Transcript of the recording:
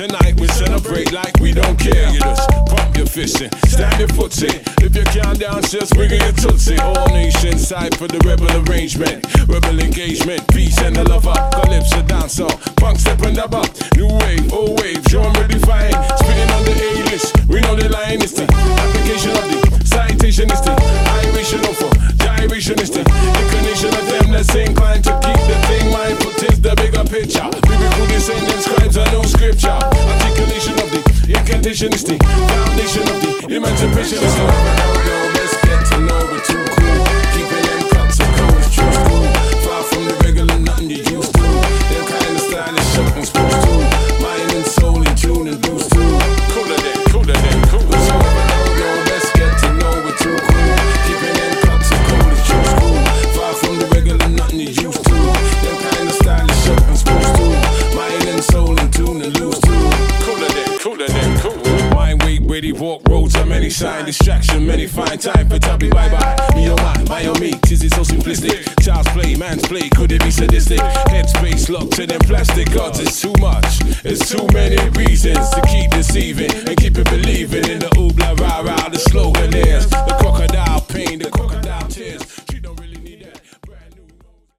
Tonight we celebrate like we don't care. You just fist in, your foot in. If you can't dance, just wiggle your tootsie. All nations side for the rebel arrangement, rebel engagement, peace and the lover. Calypso dancer, punk step and dub up. New wave, old wave, genre defined. Spinning on the A list, we know the line is the application of the citation is the iration of for gyration is the inclination of them that's inclined to keep the thing mindful is the bigger picture. Incantation is the foundation of the emancipation is the Weight, walk roads of many sign. Distraction, many find time for tubby bye bye. Me oh my, my oh me, tis it so simplistic. Child's play, man's play, could it be sadistic? Headspace locked to them plastic gods, it's too much. It's too many reasons to keep deceiving and keep it believing in the oobla